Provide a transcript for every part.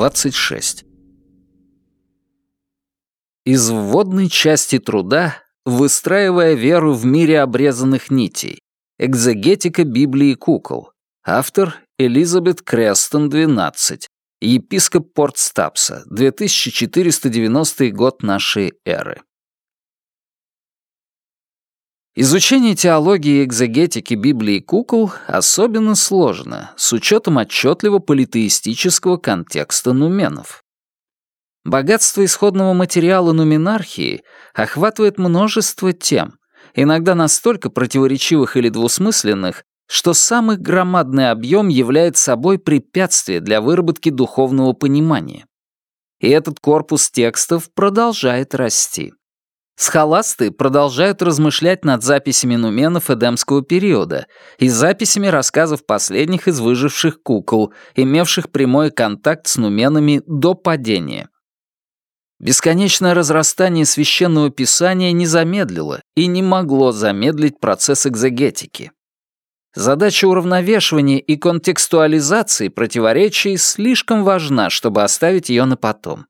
26. Из вводной части труда, выстраивая веру в мире обрезанных нитей, экзегетика Библии кукол, автор Элизабет Крестон, 12, епископ Портстапса, 2490 год нашей эры. Изучение теологии и экзегетики Библии кукол особенно сложно, с учетом отчетливо политеистического контекста нуменов. Богатство исходного материала нуминархии охватывает множество тем, иногда настолько противоречивых или двусмысленных, что самый громадный объем является собой препятствие для выработки духовного понимания. И этот корпус текстов продолжает расти. Схоласты продолжают размышлять над записями нуменов эдемского периода и записями рассказов последних из выживших кукол, имевших прямой контакт с нуменами до падения. Бесконечное разрастание священного писания не замедлило и не могло замедлить процесс экзегетики. Задача уравновешивания и контекстуализации противоречий слишком важна, чтобы оставить ее на потом.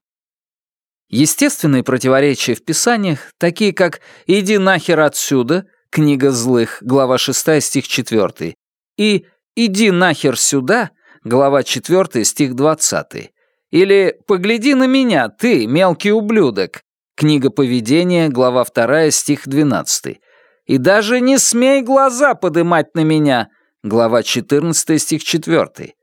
Естественные противоречия в писаниях, такие как «иди нахер отсюда», книга злых, глава 6, стих 4, и «иди нахер сюда», глава 4, стих 20, или «погляди на меня, ты, мелкий ублюдок», книга поведения, глава 2, стих 12, и даже не смей глаза подымать на меня, глава 14, стих 4,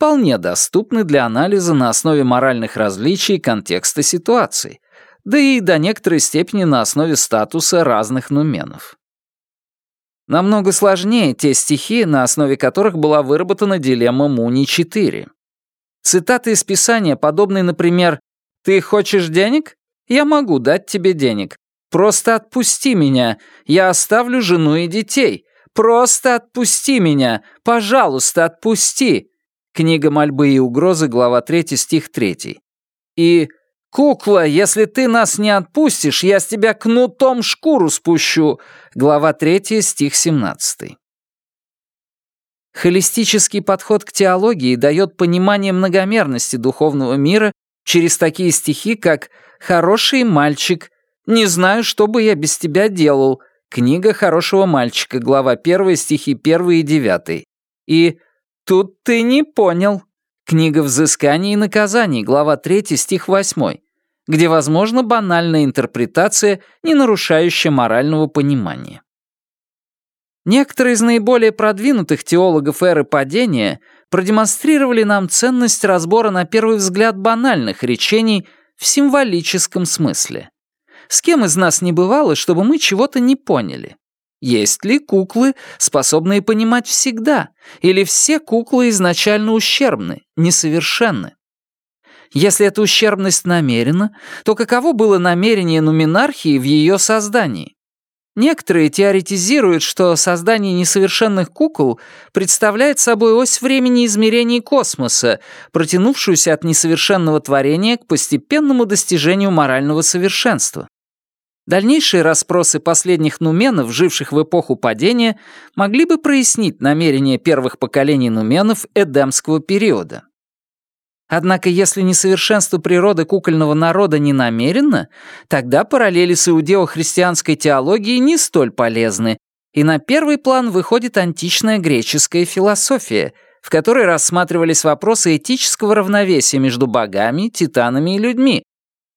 вполне доступны для анализа на основе моральных различий контекста ситуации, да и до некоторой степени на основе статуса разных нуменов. Намного сложнее те стихи, на основе которых была выработана дилемма Муни-4. Цитаты из Писания, подобные, например, «Ты хочешь денег? Я могу дать тебе денег. Просто отпусти меня. Я оставлю жену и детей. Просто отпусти меня. Пожалуйста, отпусти. Книга мольбы и угрозы, глава 3, стих 3. И «Кукла, если ты нас не отпустишь, я с тебя кнутом шкуру спущу», глава 3, стих 17. Холистический подход к теологии дает понимание многомерности духовного мира через такие стихи, как «Хороший мальчик», «Не знаю, что бы я без тебя делал», книга «Хорошего мальчика», глава 1, стихи 1 и 9, и «Тут ты не понял». Книга «Взыскание и наказание», глава 3, стих 8, где возможна банальная интерпретация, не нарушающая морального понимания. Некоторые из наиболее продвинутых теологов эры падения продемонстрировали нам ценность разбора на первый взгляд банальных речений в символическом смысле. С кем из нас не бывало, чтобы мы чего-то не поняли? Есть ли куклы, способные понимать всегда, или все куклы изначально ущербны, несовершенны? Если эта ущербность намерена, то каково было намерение нуминархии в ее создании? Некоторые теоретизируют, что создание несовершенных кукол представляет собой ось времени измерений космоса, протянувшуюся от несовершенного творения к постепенному достижению морального совершенства. Дальнейшие расспросы последних нуменов, живших в эпоху падения, могли бы прояснить намерения первых поколений нуменов эдемского периода. Однако если несовершенство природы кукольного народа не намеренно, тогда параллели с иудео-христианской теологией не столь полезны, и на первый план выходит античная греческая философия, в которой рассматривались вопросы этического равновесия между богами, титанами и людьми,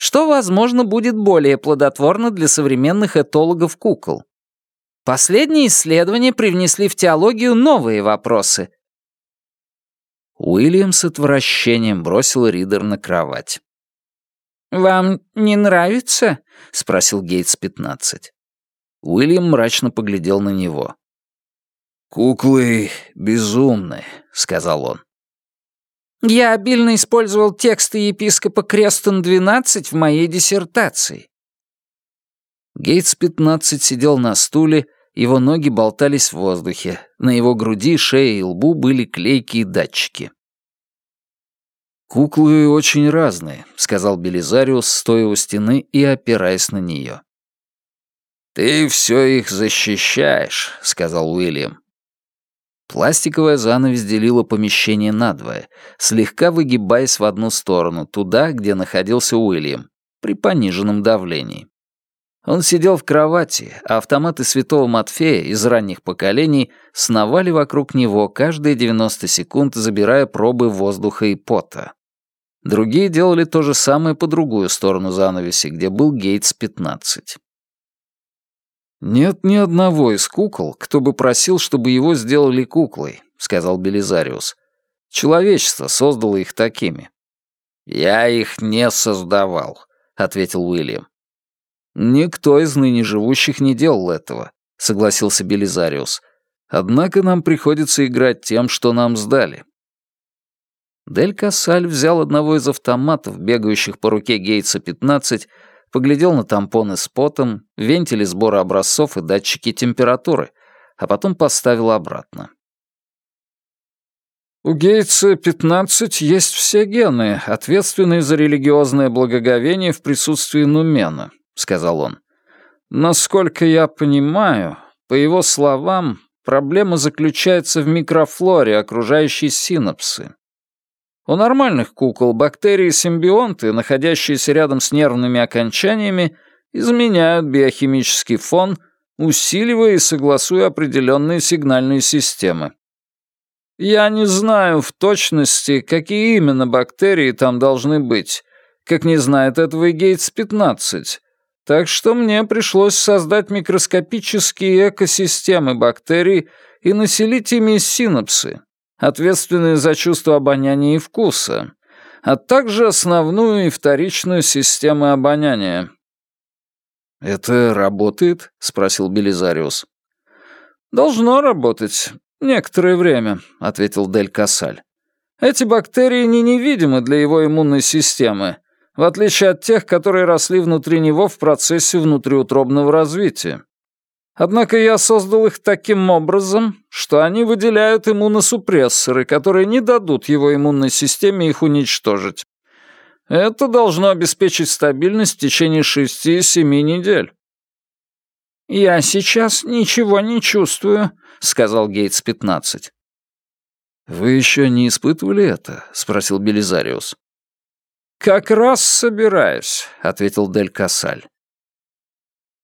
что, возможно, будет более плодотворно для современных этологов кукол. Последние исследования привнесли в теологию новые вопросы. Уильям с отвращением бросил Ридер на кровать. «Вам не нравится?» — спросил Гейтс-15. Уильям мрачно поглядел на него. «Куклы безумны», — сказал он. Я обильно использовал тексты епископа Крестон-12 в моей диссертации. Гейтс-15 сидел на стуле, его ноги болтались в воздухе. На его груди, шее и лбу были клейкие датчики. «Куклы очень разные», — сказал Белизариус, стоя у стены и опираясь на нее. «Ты все их защищаешь», — сказал Уильям. Пластиковая занавесь делила помещение надвое, слегка выгибаясь в одну сторону, туда, где находился Уильям, при пониженном давлении. Он сидел в кровати, а автоматы Святого Матфея из ранних поколений сновали вокруг него каждые 90 секунд, забирая пробы воздуха и пота. Другие делали то же самое по другую сторону занавеси, где был Гейтс-15. «Нет ни одного из кукол, кто бы просил, чтобы его сделали куклой», — сказал Белизариус. «Человечество создало их такими». «Я их не создавал», — ответил Уильям. «Никто из ныне живущих не делал этого», — согласился Белизариус. «Однако нам приходится играть тем, что нам сдали». Дель Кассаль взял одного из автоматов, бегающих по руке Гейтса-15, поглядел на тампоны с потом, вентили сбора образцов и датчики температуры, а потом поставил обратно. «У Гейтса 15 есть все гены, ответственные за религиозное благоговение в присутствии Нумена», — сказал он. «Насколько я понимаю, по его словам, проблема заключается в микрофлоре, окружающей синапсы. У нормальных кукол бактерии-симбионты, находящиеся рядом с нервными окончаниями, изменяют биохимический фон, усиливая и согласуя определенные сигнальные системы. Я не знаю в точности, какие именно бактерии там должны быть, как не знает этого и Гейтс-15, так что мне пришлось создать микроскопические экосистемы бактерий и населить ими синапсы, ответственные за чувство обоняния и вкуса, а также основную и вторичную системы обоняния. «Это работает?» — спросил Белизариус. «Должно работать. Некоторое время», — ответил Дель Кассаль. «Эти бактерии не невидимы для его иммунной системы, в отличие от тех, которые росли внутри него в процессе внутриутробного развития. Однако я создал их таким образом, что они выделяют иммуносупрессоры, которые не дадут его иммунной системе их уничтожить. Это должно обеспечить стабильность в течение 6-7 недель. «Я сейчас ничего не чувствую», — сказал Гейтс-15. «Вы еще не испытывали это?» — спросил Белизариус. «Как раз собираюсь», — ответил Дель Кассаль.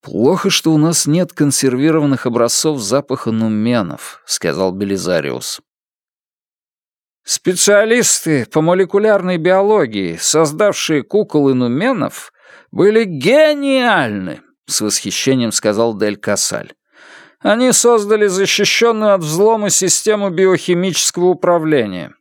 «Плохо, что у нас нет консервированных образцов запаха нуменов», — сказал Белизариус. Специалисты по молекулярной биологии, создавшие кукол и нуменов, были гениальны, с восхищением сказал Дель Кассаль. Они создали защищенную от взлома систему биохимического управления.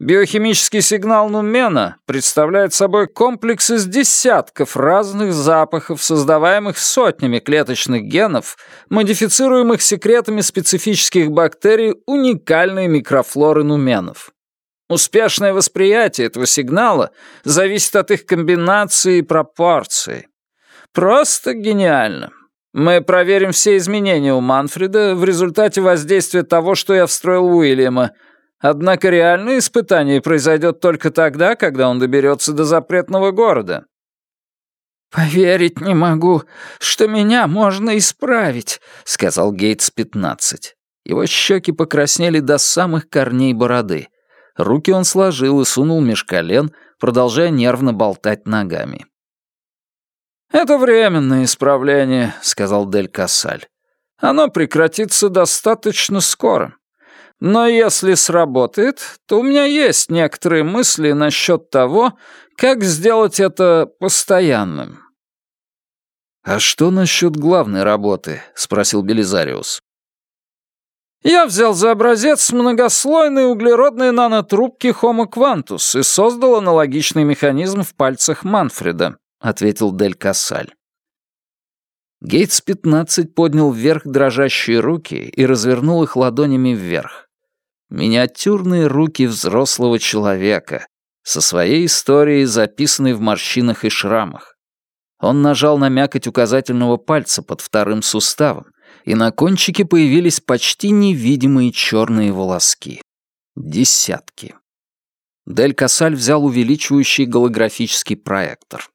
Биохимический сигнал Нумена представляет собой комплекс из десятков разных запахов, создаваемых сотнями клеточных генов, модифицируемых секретами специфических бактерий уникальной микрофлоры нуменов. Успешное восприятие этого сигнала зависит от их комбинации и пропорций. Просто гениально. Мы проверим все изменения у Манфреда в результате воздействия того, что я встроил Уильяма — Однако реальное испытание произойдет только тогда, когда он доберется до запретного города. «Поверить не могу, что меня можно исправить», — сказал Гейтс-15. Его щеки покраснели до самых корней бороды. Руки он сложил и сунул меж колен, продолжая нервно болтать ногами. «Это временное исправление», — сказал Дель Кассаль. «Оно прекратится достаточно скоро. Но если сработает, то у меня есть некоторые мысли насчет того, как сделать это постоянным». «А что насчет главной работы?» — спросил Белизариус. «Я взял за образец многослойные углеродные нанотрубки Homo Quantus и создал аналогичный механизм в пальцах Манфреда», — ответил Дель Кассаль. Гейтс-15 поднял вверх дрожащие руки и развернул их ладонями вверх миниатюрные руки взрослого человека со своей историей, записанной в морщинах и шрамах. Он нажал на мякоть указательного пальца под вторым суставом, и на кончике появились почти невидимые черные волоски. Десятки. Дель Кассаль взял увеличивающий голографический проектор.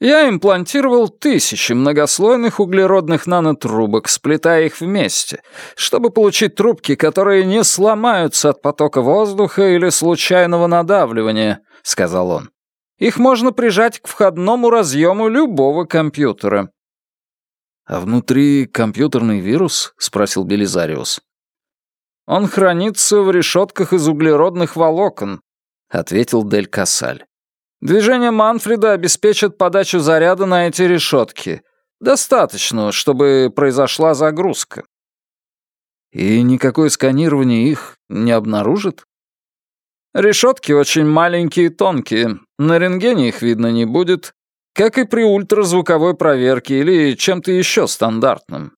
Я имплантировал тысячи многослойных углеродных нанотрубок, сплетая их вместе, чтобы получить трубки, которые не сломаются от потока воздуха или случайного надавливания, — сказал он. Их можно прижать к входному разъему любого компьютера. «А внутри компьютерный вирус?» — спросил Белизариус. «Он хранится в решетках из углеродных волокон», — ответил Дель Кассаль. «Движение Манфреда обеспечит подачу заряда на эти решетки. Достаточно, чтобы произошла загрузка». «И никакое сканирование их не обнаружит?» «Решетки очень маленькие и тонкие. На рентгене их видно не будет, как и при ультразвуковой проверке или чем-то еще стандартным.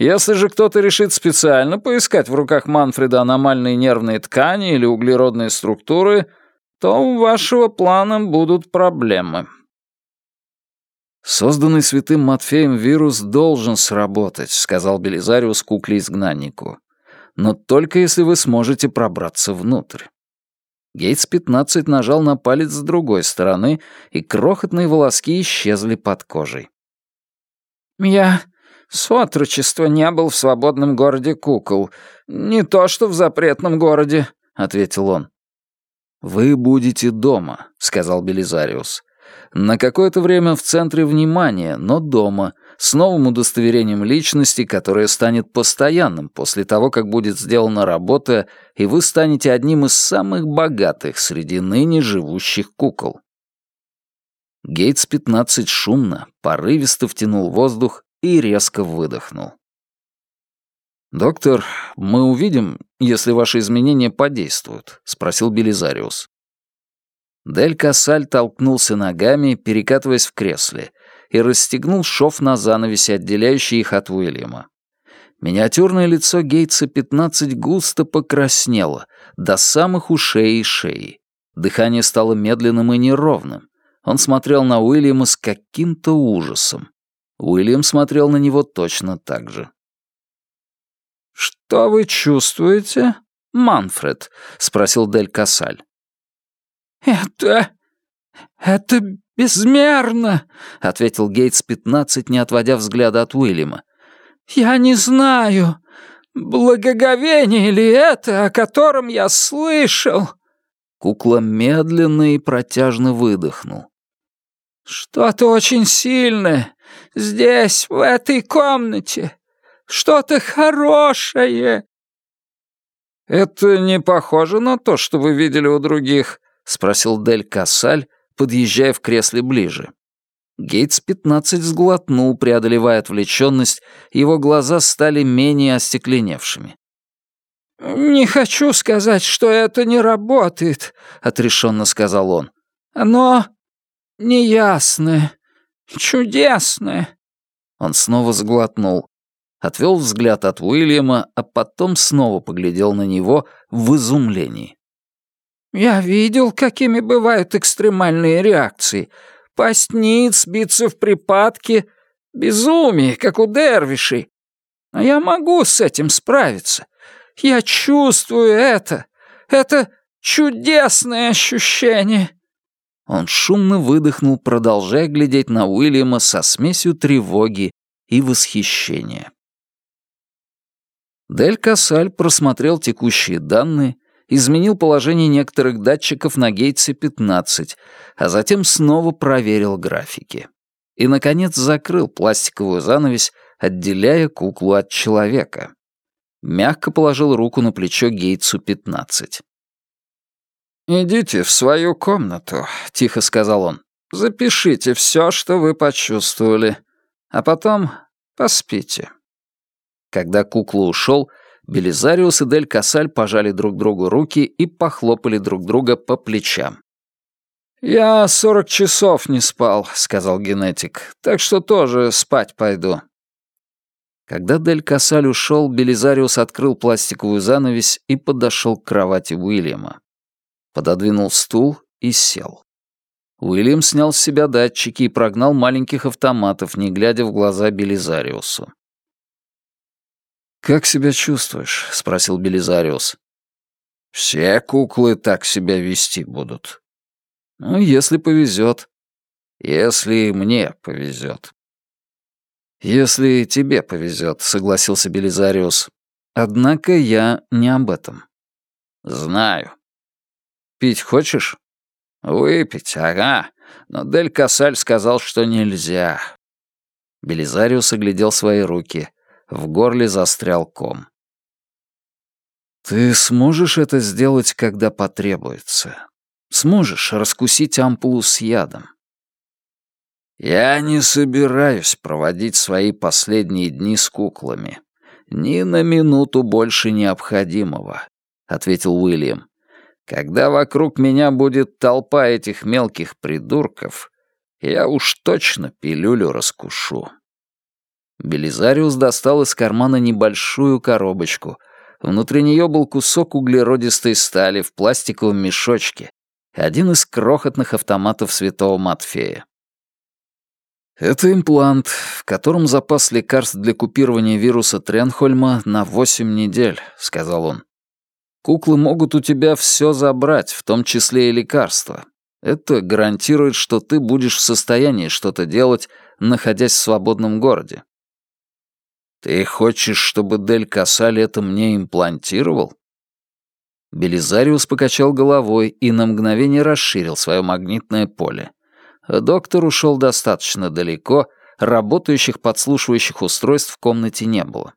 Если же кто-то решит специально поискать в руках Манфреда аномальные нервные ткани или углеродные структуры, то у вашего плана будут проблемы. «Созданный святым Матфеем вирус должен сработать», — сказал Белизариус кукле-изгнаннику. «Но только если вы сможете пробраться внутрь». Гейтс-15 нажал на палец с другой стороны, и крохотные волоски исчезли под кожей. «Я с отрочества не был в свободном городе кукол. Не то что в запретном городе», — ответил он. «Вы будете дома», — сказал Белизариус. «На какое-то время в центре внимания, но дома, с новым удостоверением личности, которое станет постоянным после того, как будет сделана работа, и вы станете одним из самых богатых среди ныне живущих кукол. Гейтс-15 шумно, порывисто втянул воздух и резко выдохнул. «Доктор, мы увидим, если ваши изменения подействуют», — спросил Белизариус. Дель Кассаль толкнулся ногами, перекатываясь в кресле, и расстегнул шов на занавесе, отделяющий их от Уильяма. Миниатюрное лицо Гейтса-15 густо покраснело, до самых ушей и шеи. Дыхание стало медленным и неровным. Он смотрел на Уильяма с каким-то ужасом. Уильям смотрел на него точно так же. «Что вы чувствуете, Манфред?» — спросил Дель Кассаль. «Это... это «Безмерно!» — ответил Гейтс-15, не отводя взгляда от Уильяма. «Я не знаю, благоговение ли это, о котором я слышал?» Кукла медленно и протяжно выдохнул. «Что-то очень сильное. Здесь, в этой комнате. Что-то хорошее». «Это не похоже на то, что вы видели у других?» — спросил Дель Кассаль, подъезжая в кресле ближе. Гейтс-15 сглотнул, преодолевая отвлеченность, его глаза стали менее остекленевшими. «Не хочу сказать, что это не работает», — отрешенно сказал он. «Оно неясное, чудесное». Он снова сглотнул, отвел взгляд от Уильяма, а потом снова поглядел на него в изумлении. Я видел, какими бывают экстремальные реакции. Пасть ниц, биться в припадке, безумие, как у дервишей. А я могу с этим справиться. Я чувствую это. Это чудесное ощущение. Он шумно выдохнул, продолжая глядеть на Уильяма со смесью тревоги и восхищения. Дель Кассаль просмотрел текущие данные изменил положение некоторых датчиков на гейтсе 15, а затем снова проверил графики. И, наконец, закрыл пластиковую занавесь, отделяя куклу от человека. Мягко положил руку на плечо Гейтсу 15. «Идите в свою комнату», — тихо сказал он. «Запишите все, что вы почувствовали, а потом поспите». Когда кукла ушел, Белизариус и Дель Касаль пожали друг другу руки и похлопали друг друга по плечам. «Я сорок часов не спал», — сказал генетик, «так что тоже спать пойду». Когда Дель Касаль ушел, Белизариус открыл пластиковую занавесь и подошел к кровати Уильяма. Пододвинул стул и сел. Уильям снял с себя датчики и прогнал маленьких автоматов, не глядя в глаза Белизариусу. «Как себя чувствуешь?» — спросил Белизариус. «Все куклы так себя вести будут». «Ну, если повезет». Если мне повезет. «Если тебе повезет», — согласился Белизариус. «Однако я не об этом». «Знаю». «Пить хочешь?» «Выпить, ага. Но Дель Касаль сказал, что нельзя». Белизариус оглядел свои руки. В горле застрял ком. «Ты сможешь это сделать, когда потребуется? Сможешь раскусить ампулу с ядом?» «Я не собираюсь проводить свои последние дни с куклами. Ни на минуту больше необходимого», — ответил Уильям. «Когда вокруг меня будет толпа этих мелких придурков, я уж точно пилюлю раскушу». Белизариус достал из кармана небольшую коробочку. Внутри нее был кусок углеродистой стали в пластиковом мешочке, один из крохотных автоматов Святого Матфея. Это имплант, в котором запас лекарств для купирования вируса Тренхольма на 8 недель, сказал он. Куклы могут у тебя все забрать, в том числе и лекарства. Это гарантирует, что ты будешь в состоянии что-то делать, находясь в свободном городе. Ты хочешь, чтобы Дель Касаль это мне имплантировал? Белизариус покачал головой и на мгновение расширил свое магнитное поле. Доктор ушел достаточно далеко, работающих подслушивающих устройств в комнате не было.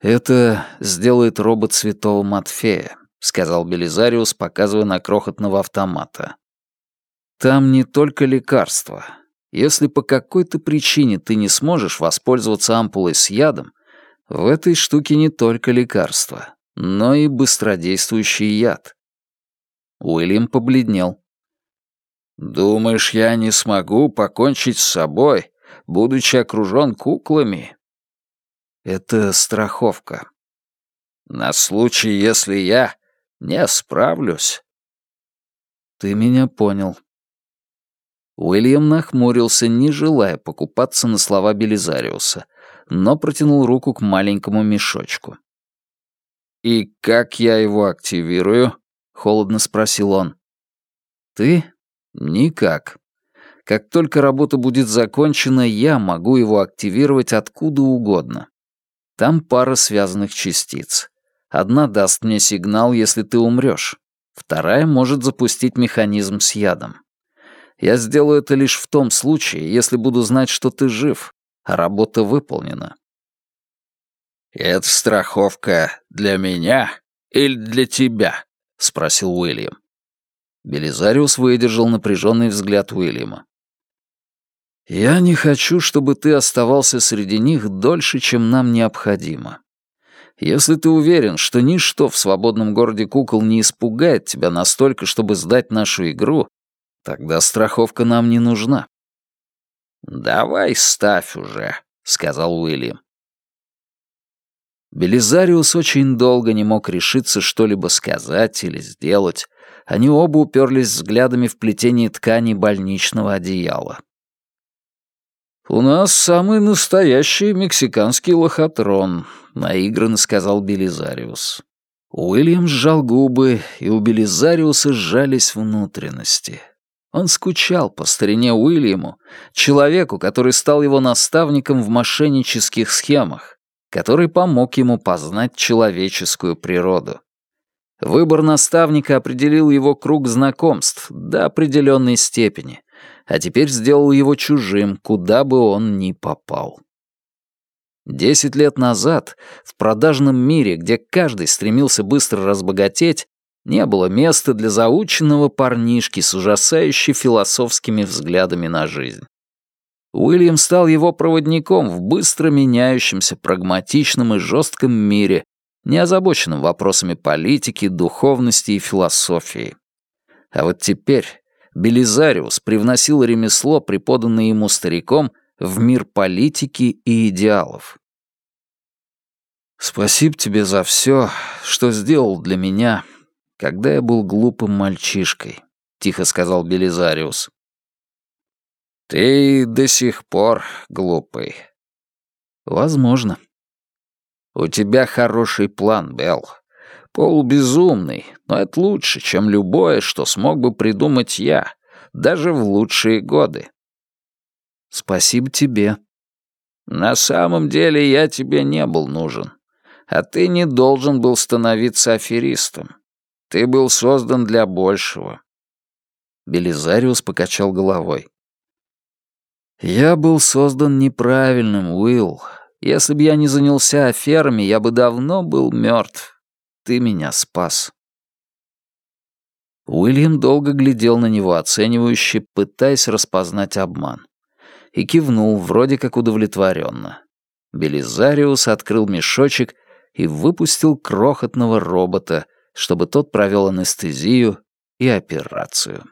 «Это сделает робот Святого Матфея», — сказал Белизариус, показывая на крохотного автомата. «Там не только лекарства. Если по какой-то причине ты не сможешь воспользоваться ампулой с ядом, в этой штуке не только лекарства, но и быстродействующий яд». Уильям побледнел. «Думаешь, я не смогу покончить с собой, будучи окружен куклами?» «Это страховка». «На случай, если я не справлюсь». «Ты меня понял». Уильям нахмурился, не желая покупаться на слова Белизариуса, но протянул руку к маленькому мешочку. «И как я его активирую?» — холодно спросил он. «Ты Никак. Как только работа будет закончена, я могу его активировать откуда угодно. Там пара связанных частиц. Одна даст мне сигнал, если ты умрешь. Вторая может запустить механизм с ядом. Я сделаю это лишь в том случае, если буду знать, что ты жив, а работа выполнена. «Это страховка для меня или для тебя?» — спросил Уильям. Белизариус выдержал напряженный взгляд Уильяма. «Я не хочу, чтобы ты оставался среди них дольше, чем нам необходимо. Если ты уверен, что ничто в свободном городе кукол не испугает тебя настолько, чтобы сдать нашу игру, тогда страховка нам не нужна». «Давай ставь уже», — сказал Уильям. Белизариус очень долго не мог решиться что-либо сказать или сделать, они оба уперлись взглядами в плетение ткани больничного одеяла. «У нас самый настоящий мексиканский лохотрон», — наигранно сказал Белизариус. Уильям сжал губы, и у Белизариуса сжались внутренности. Он скучал по старине Уильяму, человеку, который стал его наставником в мошеннических схемах, который помог ему познать человеческую природу. Выбор наставника определил его круг знакомств до определенной степени, а теперь сделал его чужим, куда бы он ни попал. Десять лет назад, в продажном мире, где каждый стремился быстро разбогатеть, не было места для заученного парнишки с ужасающе философскими взглядами на жизнь. Уильям стал его проводником в быстро меняющемся, прагматичном и жестком мире, не озабоченным вопросами политики, духовности и философии. А вот теперь Белизариус привносил ремесло, преподанное ему стариком, в мир политики и идеалов. «Спасибо тебе за все, что сделал для меня, когда я был глупым мальчишкой», — тихо сказал Белизариус. «Ты до сих пор глупый». «Возможно», «У тебя хороший план, Белл. Полубезумный, но это лучше, чем любое, что смог бы придумать я, даже в лучшие годы. Спасибо тебе. На самом деле я тебе не был нужен. А ты не должен был становиться аферистом. Ты был создан для большего. Белизариус покачал головой. «Я был создан неправильным, Уилл. Если бы я не занялся аферами, я бы давно был мертв. Ты меня спас». Уильям долго глядел на него оценивающе, пытаясь распознать обман. И кивнул, вроде как удовлетворенно. Белизариус открыл мешочек и выпустил крохотного робота, чтобы тот провел анестезию и операцию.